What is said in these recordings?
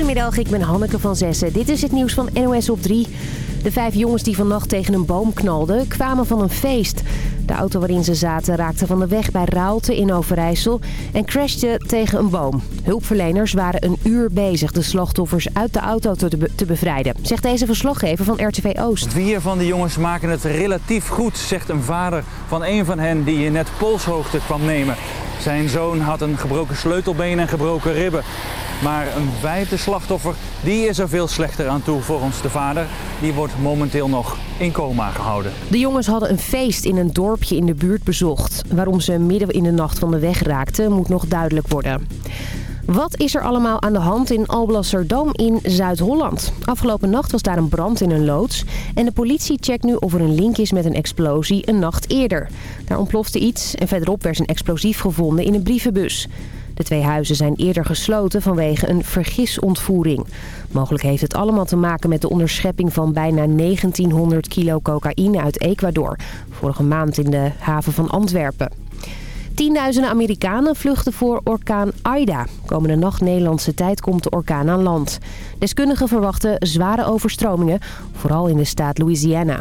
Goedemiddag, ik ben Hanneke van Zessen. Dit is het nieuws van NOS op 3. De vijf jongens die vannacht tegen een boom knalden, kwamen van een feest. De auto waarin ze zaten raakte van de weg bij Raalte in Overijssel en crashte tegen een boom. Hulpverleners waren een uur bezig de slachtoffers uit de auto te, be te bevrijden, zegt deze verslaggever van RTV Oost. Vier van de jongens maken het relatief goed, zegt een vader van een van hen die je net polshoogte kwam nemen. Zijn zoon had een gebroken sleutelbeen en gebroken ribben. Maar een vijfde slachtoffer, die is er veel slechter aan toe voor ons de vader. Die wordt momenteel nog in coma gehouden. De jongens hadden een feest in een dorpje in de buurt bezocht. Waarom ze midden in de nacht van de weg raakten, moet nog duidelijk worden. Wat is er allemaal aan de hand in Alblasserdam in Zuid-Holland? Afgelopen nacht was daar een brand in een loods. En de politie checkt nu of er een link is met een explosie een nacht eerder. Daar ontplofte iets en verderop werd een explosief gevonden in een brievenbus. De twee huizen zijn eerder gesloten vanwege een vergisontvoering. Mogelijk heeft het allemaal te maken met de onderschepping van bijna 1900 kilo cocaïne uit Ecuador. Vorige maand in de haven van Antwerpen. Tienduizenden Amerikanen vluchten voor orkaan Aida. Komende nacht Nederlandse tijd komt de orkaan aan land. Deskundigen verwachten zware overstromingen, vooral in de staat Louisiana.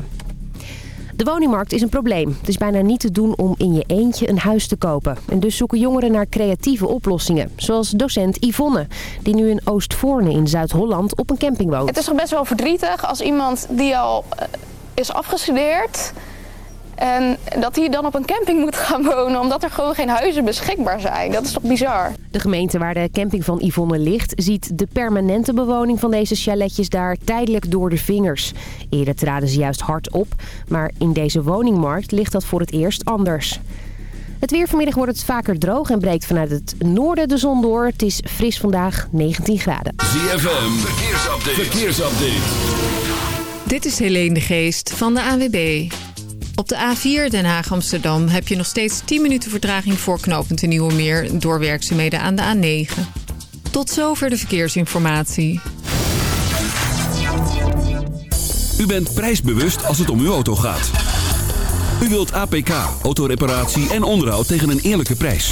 De woningmarkt is een probleem. Het is bijna niet te doen om in je eentje een huis te kopen. En dus zoeken jongeren naar creatieve oplossingen. Zoals docent Yvonne, die nu in Oostvoorne in Zuid-Holland op een camping woont. Het is toch best wel verdrietig als iemand die al uh, is afgestudeerd... En dat hij dan op een camping moet gaan wonen omdat er gewoon geen huizen beschikbaar zijn. Dat is toch bizar? De gemeente waar de camping van Yvonne ligt ziet de permanente bewoning van deze chaletjes daar tijdelijk door de vingers. Eerder traden ze juist hard op, maar in deze woningmarkt ligt dat voor het eerst anders. Het weer vanmiddag wordt het vaker droog en breekt vanuit het noorden de zon door. Het is fris vandaag, 19 graden. ZFM, verkeersupdate. verkeersupdate. Dit is Helene de Geest van de AWB. Op de A4 Den Haag-Amsterdam heb je nog steeds 10 minuten vertraging voor knooppunt Nieuwe Meer door werkzaamheden aan de A9. Tot zover de verkeersinformatie. U bent prijsbewust als het om uw auto gaat. U wilt APK, autoreparatie en onderhoud tegen een eerlijke prijs.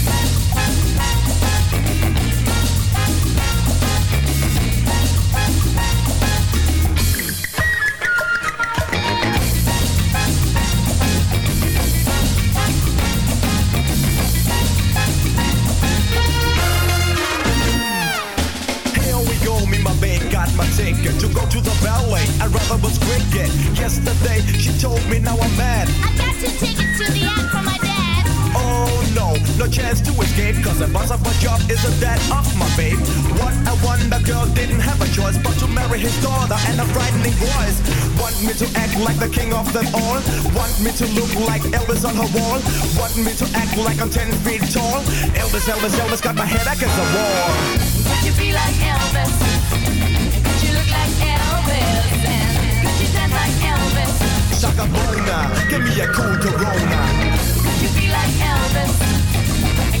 Elvis, Elvis, Elvis got my head against the wall. Could you be like Elvis? Could you look like Elvis? And could you dance like Elvis? Shaka Bona, give me a cool Corona. Could you be like Elvis?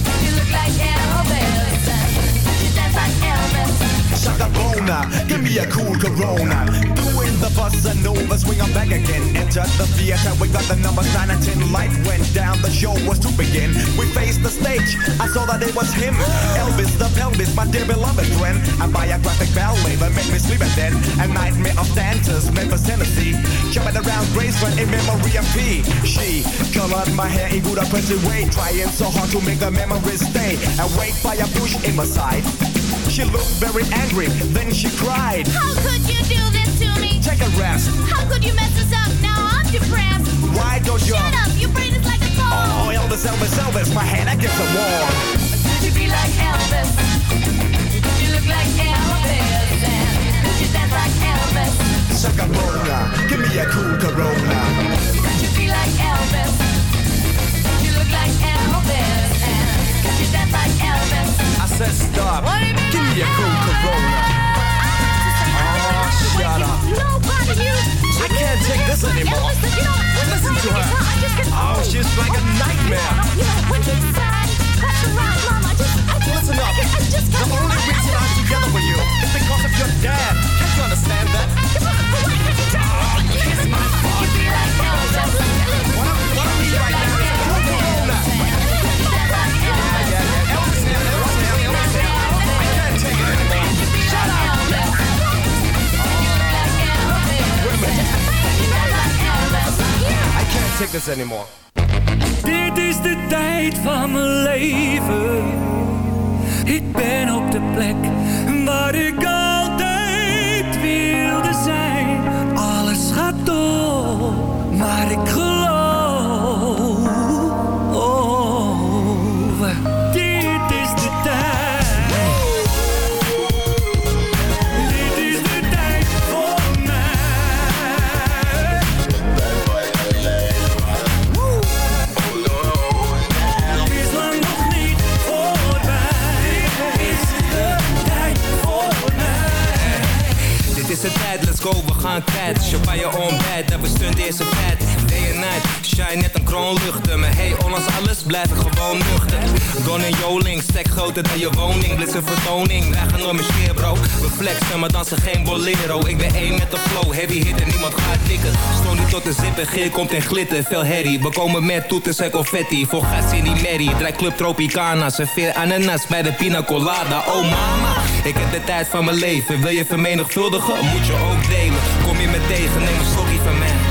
Could you look like Elvis? And could you dance like Elvis? Shaka Bona, give me a cool Corona. Doing the bossa nova, swing on back again. Enter the theater, we got the number 9 and 10. Light went down, the show was to begin. We faced the stage, I saw that it was him. Elvis the pelvis, my dear beloved friend. A biographic ballet that made me sleep and then. A nightmare of dancers, Memphis, Tennessee. Jumping around Graceland in memory of P. She colored my hair in good oppressive way. Trying so hard to make the memories stay. Awake by a bush in my side. She looked very angry, then she cried. How could you do this to me? Take a rest. How could you mess us up? Depressed. Why don't you? Shut up, your brain is like a phone. Oh, Elvis, Elvis, Elvis, my hand against the wall. Could you be like Elvis? Could you look like Elvis? And could you dance like Elvis? Suck a give me a cool Corona. Glitter, veel herrie. We komen met toeters en confetti, voor gas in die merrie. Draai Club Tropicana, serveer ananas bij de pina colada. Oh mama, ik heb de tijd van mijn leven. Wil je vermenigvuldigen, moet je ook delen. Kom je me tegen, neem een stokje van mij.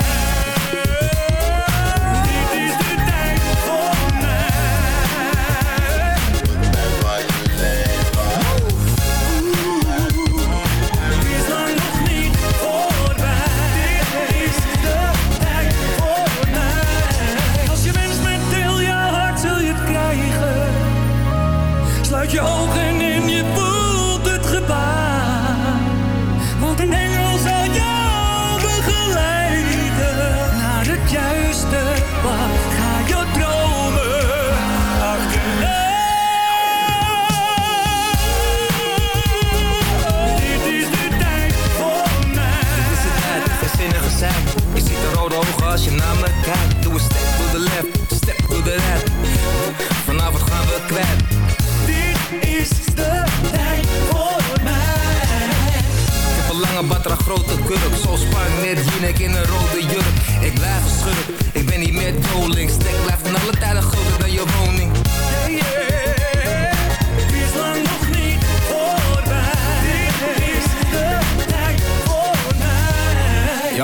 Als je naar me kijkt. Doe een step to the left, step to the right. Vanavond gaan we kwijt. Dit is de tijd voor mij. Ik heb een lange batra, grote kurk. Zo spark net Jinek in een rode jurk. Ik blijf een schurk, ik ben niet meer doling. Stek blijft van alle tijden groter dan je woning. Yeah, yeah.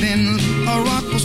Then a rock was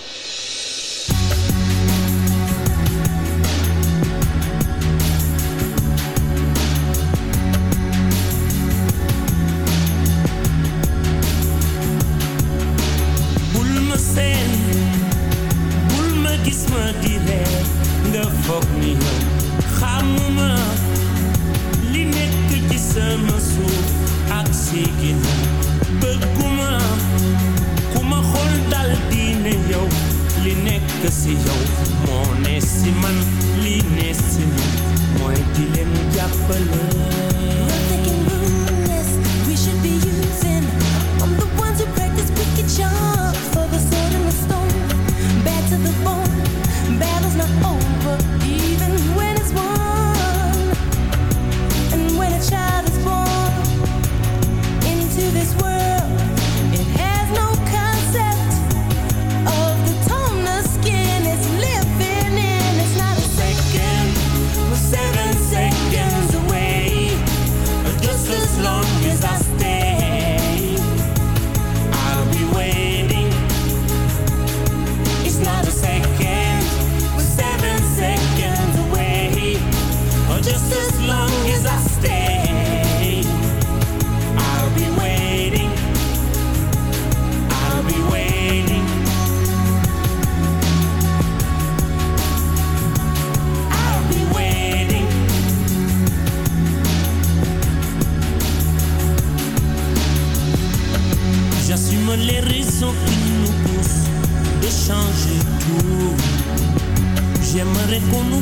raison qui nous pousse de changer tout. J'aimerais qu'on nous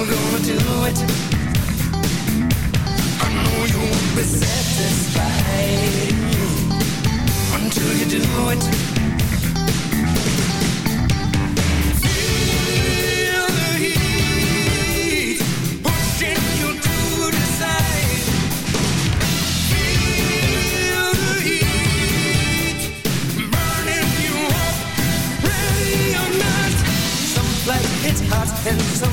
Gonna do it? I know you won't be satisfied until you do it. Feel the heat pushing you to decide. Feel the heat burning you up, ready or not. Some like hot and some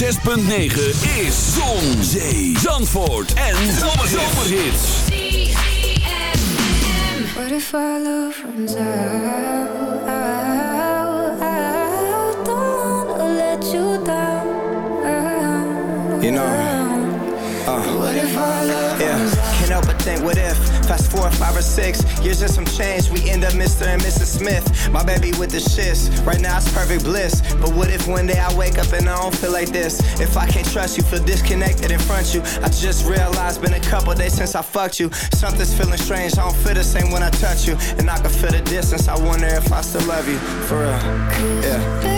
106.9 is Zon, Zee, Zandvoort en Zomerhits. What if our love runs out? Uh, What if our love yeah. Can't help but think, what if? Fast forward five or six years and some change, we end up Mr. and Mrs. Smith. My baby with the shits. Right now it's perfect bliss. But what if one day I wake up and I don't feel like this? If I can't trust you, feel disconnected in front of you. I just realized been a couple days since I fucked you. Something's feeling strange. I don't feel the same when I touch you, and I can feel the distance. I wonder if I still love you for real. Yeah.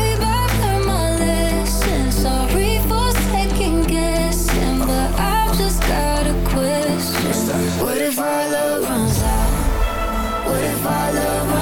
follow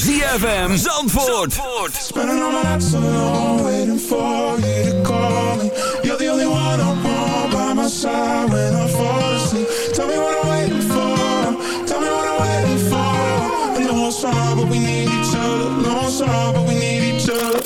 ZFM Zandvoort. Zandvoort. Spending all my nights so alone, waiting for you to call me. You're the only one I want by my side when I fall asleep. Tell me what I'm waiting for. Tell me what I'm waiting for. I know it's but we need each other. No, it's strong, but we need each other.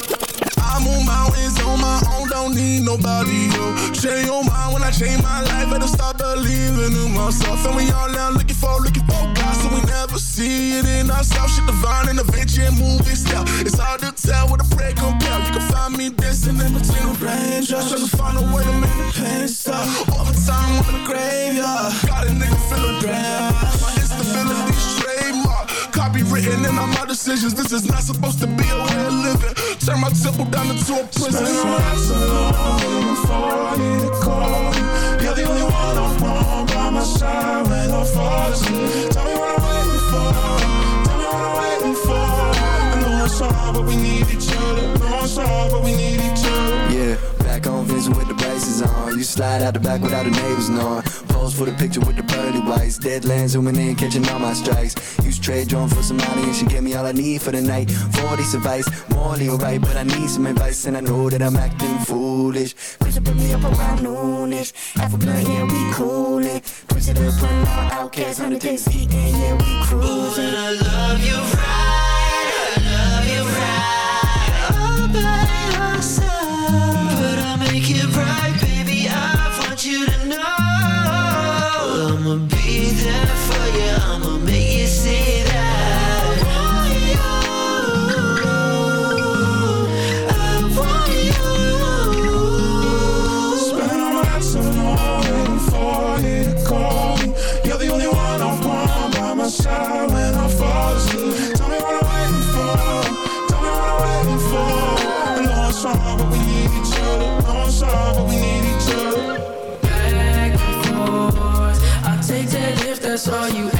I on my own, don't need nobody. Yo, change your mind when I change my life. Better stop believing in myself, and we all now looking looking for God. So we never see it in ourselves. Shit divine intervention the venture and. It's hard to tell what a prayer compare. You can find me dancing in between the raindrops. Trying to find a way to make the pain stop. time on the graveyard. Got a nigga feeling drowned. My instability's trademark. Copywritten in all my decisions. This is not supposed to be a way of living. Turn my temple down into a prison. Spend my life alone before I need a call. Tell me what I'm waiting for. Tell me what I'm waiting for. I know it's hard, but we need each other. Know it's hard, but we need each other. Yeah back on with the braces on. You slide out the back without the neighbors knowing. Pose for the picture with the pearly whites. Deadlands zooming in, catching all my strikes. Use trade drone for some money and she gave me all I need for the night. 40 advice, morally alright, but I need some advice and I know that I'm acting foolish. Push it, put me up around noonish. Half a blunt, yeah, we coolin'. Push it up on our outcasts, 100 days yeah, we cruising. Ooh, and I love you right. bad for you. I'ma make you see. saw you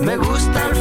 Me gustan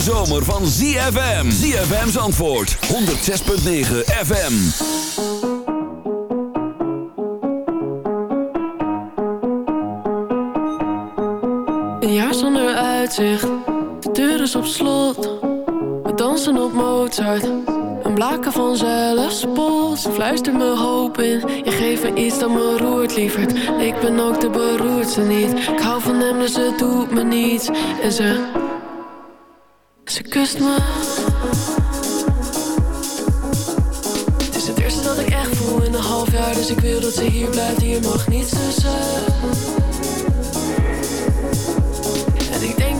zomer van ZFM. ZFM's antwoord 106.9 FM. Een jaar zonder uitzicht, de deur is op slot. We dansen op Mozart, een blaken van zelfspot. Fluister me hoop in, je geeft me iets dat me roert, lieverd. Ik ben ook de beroerdste niet, ik hou van hem dus het doet me niets. En ze, ze kust me. Het is het eerste dat ik echt voel in een half jaar, dus ik wil dat ze hier blijft. Hier mag niets tussen.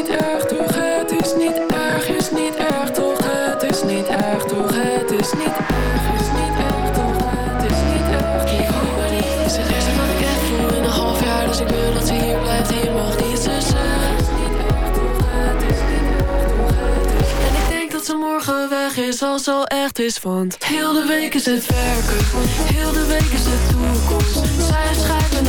erg toch? Het is niet erg, is niet erg toch? Het is niet erg toch, het is niet erg Is niet erg toch, het is niet erg. Ik hoop maar niet, is het eerste wat ik echt voel in een half jaar Dus ik wil dat ze hier blijft, hier mag niets tussen En ik denk dat ze morgen weg is als al echt is Want heel de week is het werken. Heel de week is de toekomst. Zij schrijven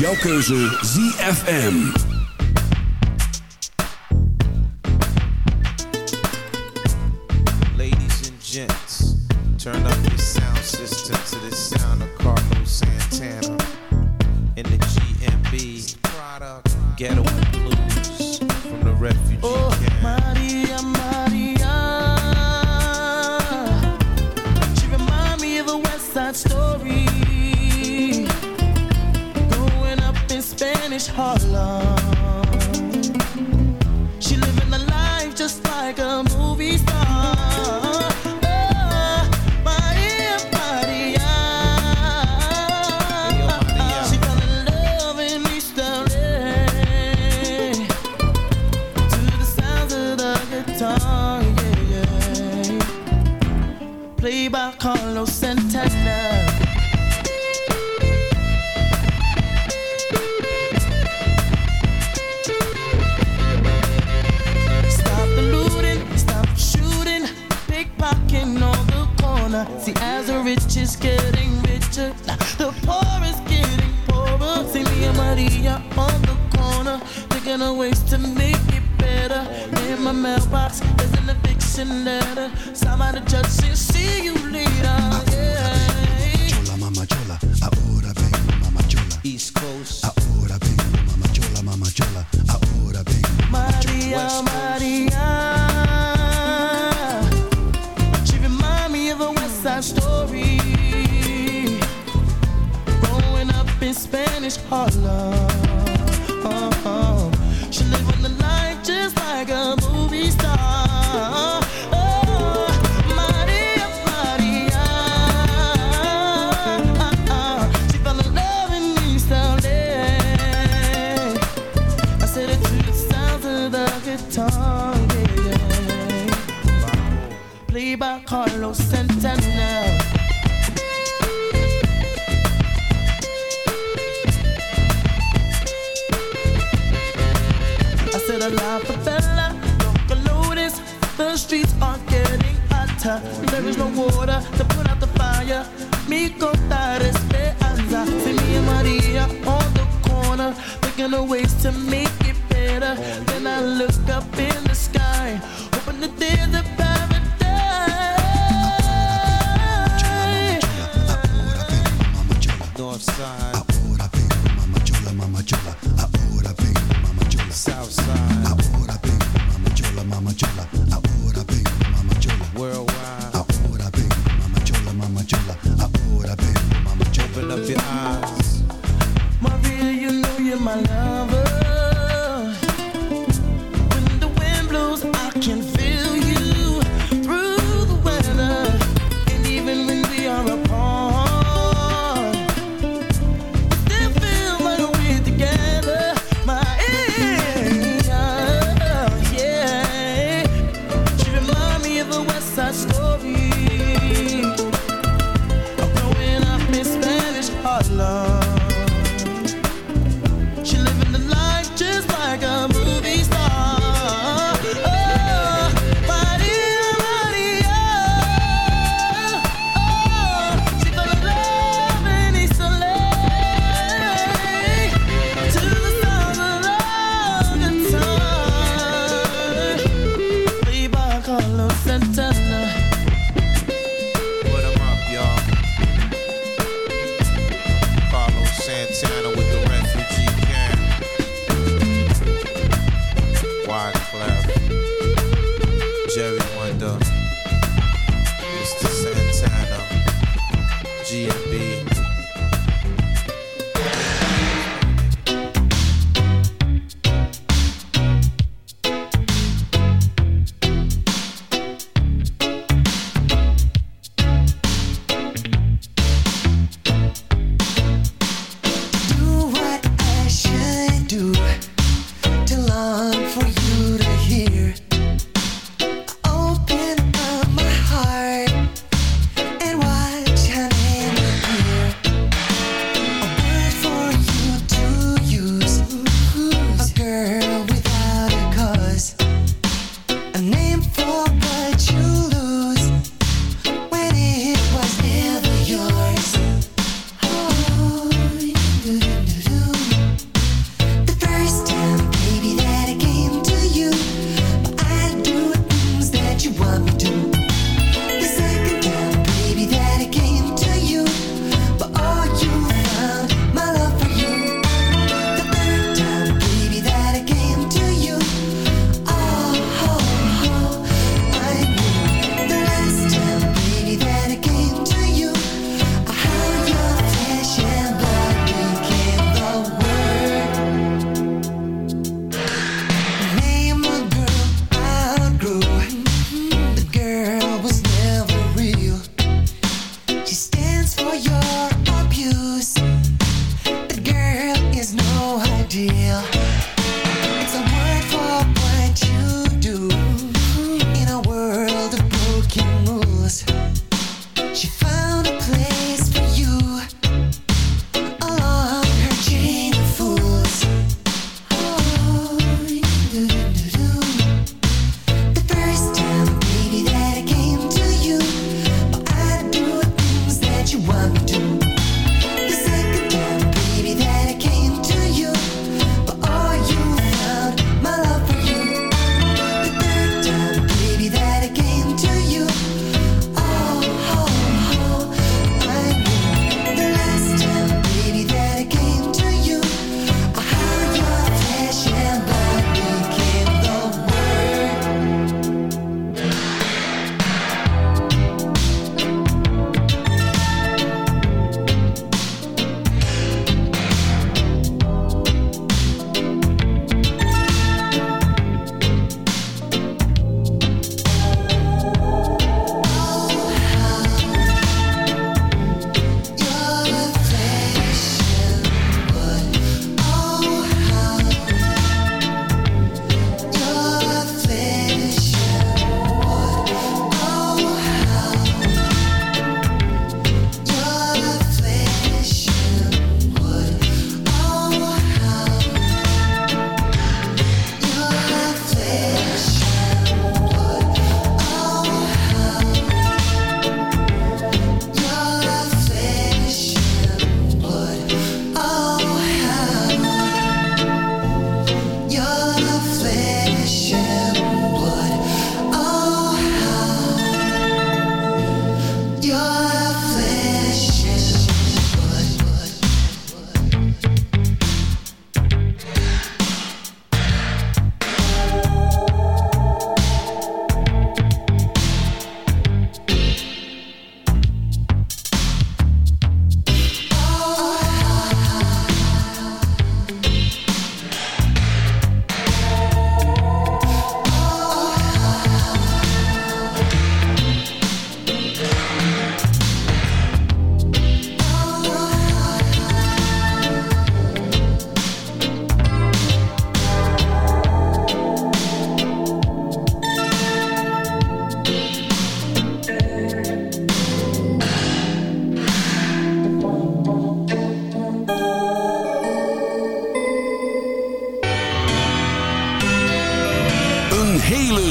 jouw keuze ZFM.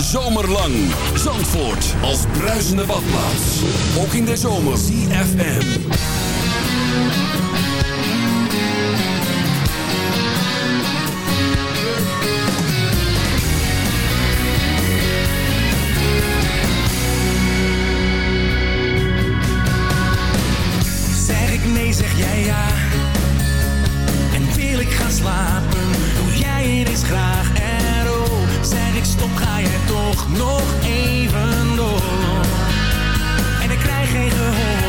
zomerlang. Zandvoort als bruisende badplaats. Ook in de zomer. CFM. Zeg ik nee, zeg jij ja. En wil ik gaan slapen. nog, nog even door. En ik krijg geen gehoor.